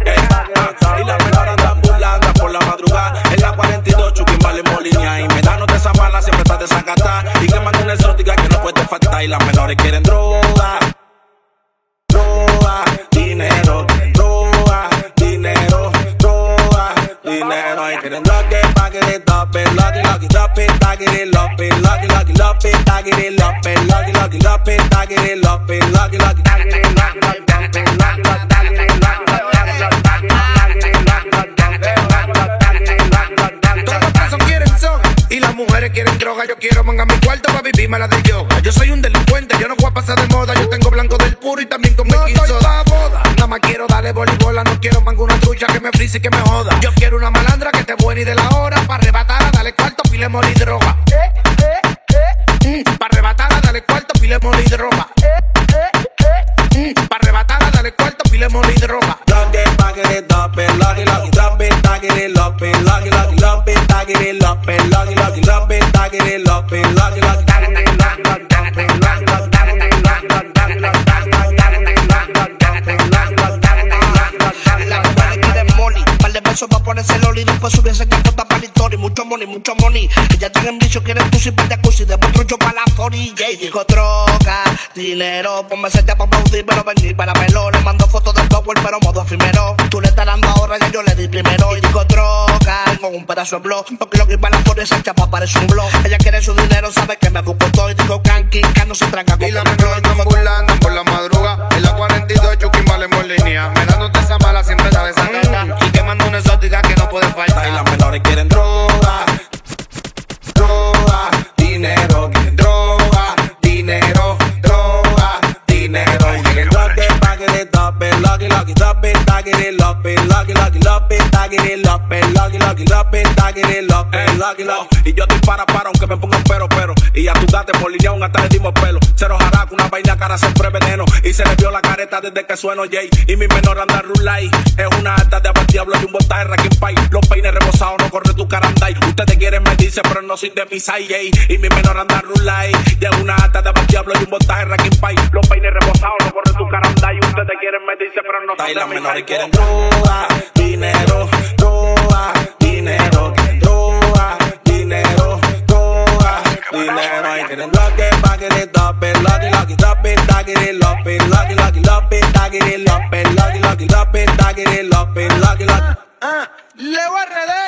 It, it up. Y la menor andan burlando por la madrugada. En la 42, Chucky vale Molinia. Y me dan de esa mala, siempre está desacatada. Y que manda una exótica que no puede faltar. Y las menores quieren droga. Droga, quieren droga. Rock it, back it, it up, it, lock it, lock it, up it, back it, it up, it, lock it, lock it, up it, back it, it up, it, lock it, lock it, up it, back it, it up, it, lock it, lock it, back it, it, lock it, lock it, up it, lock it, lock it, back it, it, lock it, lock it, back it, lock it, back it, it, lock it, lock it, it, lock it, lock it, it, it, lock it, lock it, it, Todos los presos quieren son y las mujeres quieren droga. Yo quiero manga mi cuarto para vivirme la de yoga. Yo soy un delincuente, yo no voy a pasar de moda. Yo tengo blanco del puro y también con mi no estoy pa' boda. Nada más quiero darle voleibola, no quiero mango una que me frise y que me joda. Yo quiero una malandra que esté buena y de la hora. Para arrebatarla, dale cuarto, pile y droga. Para arrebatarla, dale cuarto, pile droga. Para arrebatarla, dale cuarto, pile y droga. Rock it, it, it it, lock it, it, it, de besos pa' ponerse loli Después subirse que tota para la historia. Mucho money, mucho money. Ella tiene vicio, quiere pussy, par de cusi Después trucho pa' la 40 Y dijo droga, dinero Ponme sete pa' aplaudir, pero venir para pelo Le mando fotos del power, pero modo efímero Tú le estás dando ahora, ya yo le di primero. Y dijo droga, con un pedazo de blog Porque lo que iba a la 40 esa chapa parece un blog Ella quiere su dinero, sabe que me busco todo. Y dijo canqui, que no se tranca con Y la menor andan burlando por la madruga. En la 42, Chucky vale en línea. Me dándote esa mala, siempre está desacatada. Que no puede Y las faltar. menores quieren droga. Droga, dinero, quieren droga, dinero, droga, dinero. Y quieren Rock it, back it, up it, lock it, lock it, up it, back it, up it, lock it, lock it, up it, back it, up it, lock it, lock it, up it, back it, up it, lock it, lock it. Y yo estoy para para aunque me pero Gata por línea un hasta le dimos pelo. Cero jaraco, una vaina cara siempre veneno. Y se le vio la careta desde que sueno Jay Y mi menor anda rulay. Es una alta de diablo y un botaje Rakin Pay Los peines rebosados no corre tu caranday. Ustedes quieren medirse pero no soy de mi side Y mi menor anda rulay. Es una alta de diablo y un botaje Rakin Pay Los peines rebosados no corre tu caranday. Ustedes quieren medirse pero no Y de las mi menores quieren droga, dinero, droga, dinero, it, it, up it, lock it, lock it, up it, back it, it up it, lock it, lock it, up it, it, it up it, lock it, lock it. Ah, Leo RD